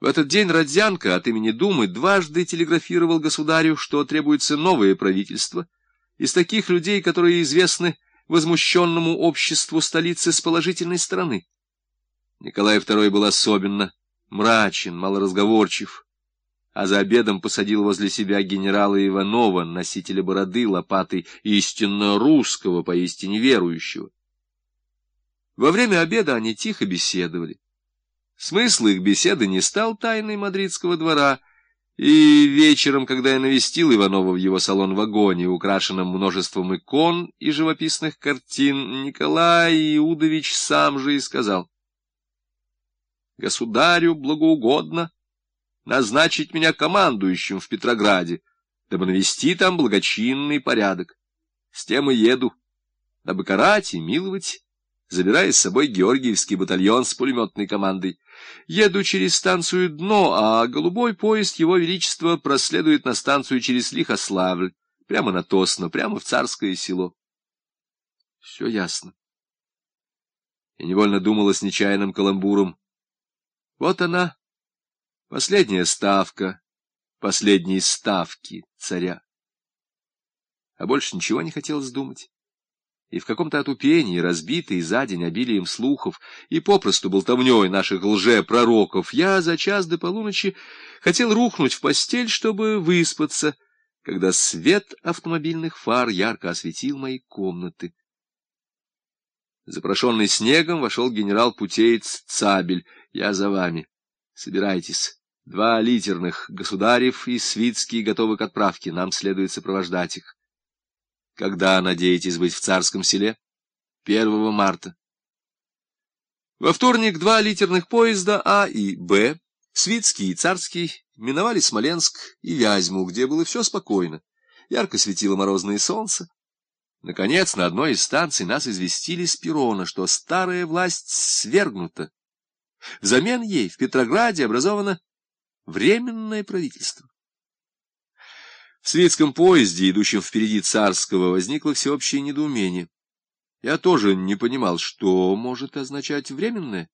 В этот день Родзянко от имени Думы дважды телеграфировал государю, что требуется новое правительство, из таких людей, которые известны возмущенному обществу столицы с положительной стороны. Николай II был особенно мрачен, малоразговорчив, а за обедом посадил возле себя генерала Иванова, носителя бороды, лопаты, истинно русского, поистине верующего. Во время обеда они тихо беседовали. Смысл их беседы не стал тайной мадридского двора, и вечером, когда я навестил Иванова в его салон-вагоне, украшенном множеством икон и живописных картин, Николай Иудович сам же и сказал, «Государю благоугодно назначить меня командующим в Петрограде, дабы навести там благочинный порядок. С тем и еду, дабы карать и миловать» забирая с собой Георгиевский батальон с пулеметной командой. Еду через станцию Дно, а голубой поезд Его Величества проследует на станцию через Лихославль, прямо на Тосно, прямо в царское село. Все ясно. И невольно думала с нечаянным каламбуром. Вот она, последняя ставка, последние ставки царя. А больше ничего не хотелось думать и в каком-то отупении, разбитый за день обилием слухов и попросту болтовней наших лже-пророков, я за час до полуночи хотел рухнуть в постель, чтобы выспаться, когда свет автомобильных фар ярко осветил мои комнаты. Запрошенный снегом вошел генерал-путеец Цабель. Я за вами. Собирайтесь. Два литерных, государев и Свицкий готовы к отправке. Нам следует сопровождать их. Когда надеетесь быть в царском селе? 1 марта. Во вторник два литерных поезда А и Б, Свитский и Царский, миновали Смоленск и Вязьму, где было все спокойно. Ярко светило морозное солнце. Наконец, на одной из станций нас известили с перрона, что старая власть свергнута. Взамен ей в Петрограде образовано Временное правительство. В светском поезде, идущем впереди царского, возникло всеобщее недоумение. Я тоже не понимал, что может означать временное.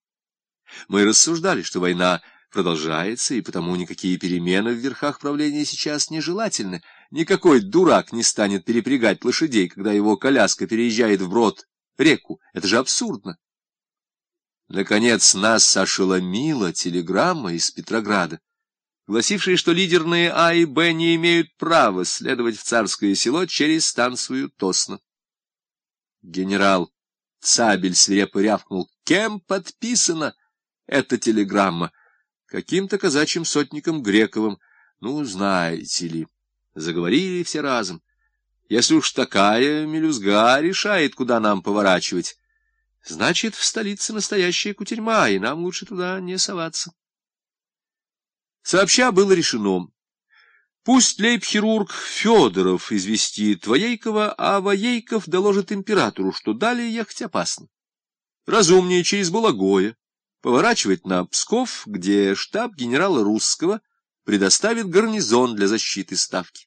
Мы рассуждали, что война продолжается, и потому никакие перемены в верхах правления сейчас нежелательны. Никакой дурак не станет перепрягать лошадей, когда его коляска переезжает вброд реку. Это же абсурдно. Наконец нас ошеломила телеграмма из Петрограда гласившие, что лидерные А и Б не имеют права следовать в царское село через станцию Тосно. Генерал Цабель свирепо рявкнул. Кем подписана эта телеграмма? Каким-то казачьим сотником Грековым. Ну, знаете ли, заговорили все разом. Если уж такая мелюзга решает, куда нам поворачивать, значит, в столице настоящая кутерьма, и нам лучше туда не соваться. Сообща было решено. Пусть лейб-хирург Федоров известит Воейкова, а Воейков доложит императору, что далее ехать опасно. Разумнее через Булагое поворачивать на Псков, где штаб генерала Русского предоставит гарнизон для защиты ставки.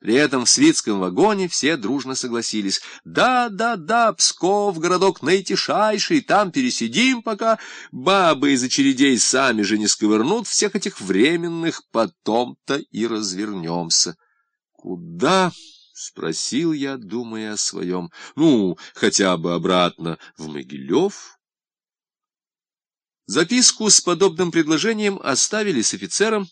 При этом в свитском вагоне все дружно согласились. Да, да, да, Псков, городок наитишайший, там пересидим, пока бабы из очередей сами же не сковырнут всех этих временных, потом-то и развернемся. Куда? — спросил я, думая о своем. Ну, хотя бы обратно в Могилев. Записку с подобным предложением оставили с офицером,